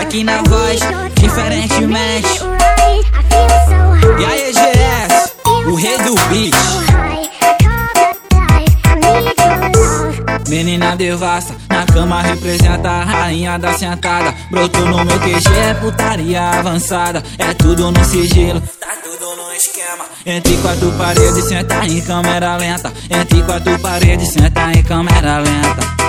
aqui na voz, diferentemente. E aí, GS, o rei do beat. Menina devassa, na cama representa a rainha da sentada. Brotou no meu QG, é putaria avançada. É tudo no sigilo, tá tudo no esquema. Entre quatro paredes, senta em câmera lenta. Entre quatro paredes, senta em câmera lenta.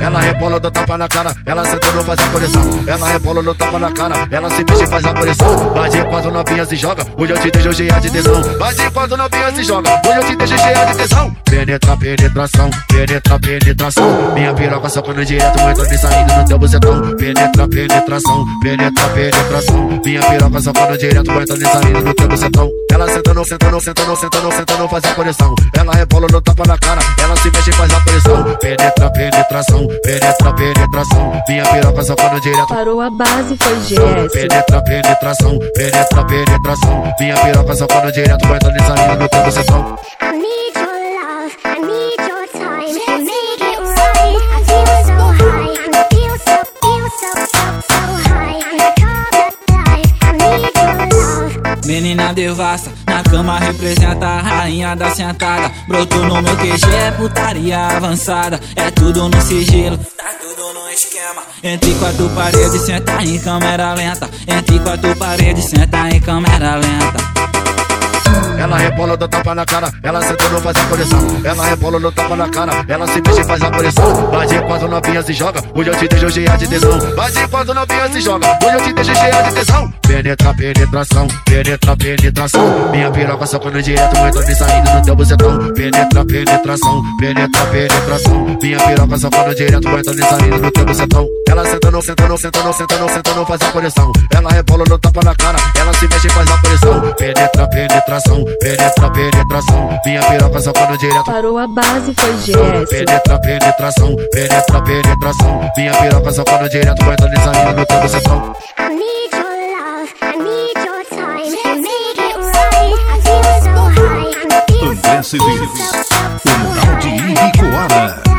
Ela rebola, dá tapa na cara, ela senta no faz a coleção. Ela rebola, dá tapa na cara, ela se mexe faz a coleção. Vai de quatro novinhas se joga, hoje eu te deixo cheia de tesão. Vai de quatro novinhas se joga, hoje eu te deixo cheia de tesão. Penetra, penetração, penetra, penetração. Minha piroca socando direto, entrando e saindo no teu bucetão. Penetra, penetração, penetra, penetração. Minha piroca socando direto, entrando e saindo no teu bucetão. Ela senta no, senta no, senta no, senta no, senta no, faz a coleção. Ela rebola, no tapa na cara, ela se mexe faz a coleção. Penetra, penetração, penetra, penetração. Minha piroca socando direto. Parou a base, foi GS. Penetra, penetração, penetra, penetração. Minha piroca socando direto, vai saindo no teu bucetão. I devassa, na cama representa a rainha da sentada. Brotou no meu QG, é putaria avançada. É tudo no sigilo, tá tudo no esquema. Entre quatro paredes, senta em câmera lenta. Entre quatro paredes, senta em câmera lenta. Ela rebola, dá tapa na cara, ela senta no faz a coleção. Ela rebola, dá tapa na cara, ela se mexe faz a coleção. Vai de quatro novinhas se joga, hoje eu te deixo cheia de tesão. Vai de quatro novinhas se joga, hoje eu te deixo cheia de tesão. Penetra, penetração, penetra, penetração. Minha piroca socando direto, entrando e saindo no teu bucetão. Penetra, penetração, penetra, penetração. Minha piroca socando direto, entrando e saindo no teu bucetão. Ela senta no, senta no, senta no, senta no, senta no, faz a coleção. Ela rebola, no tapa na cara, ela se mexe faz a coleção. Penetra, penetração, penetra, penetração. Minha piroca socando direto. Parou a base, foi GS. Penetra, penetração, penetra, penetração. Minha piroca socando direto, e saindo no teu bucetão. I need your love, I need your time to make it right. I feel so high, I feel so, André so o tal de high. Ibicoara.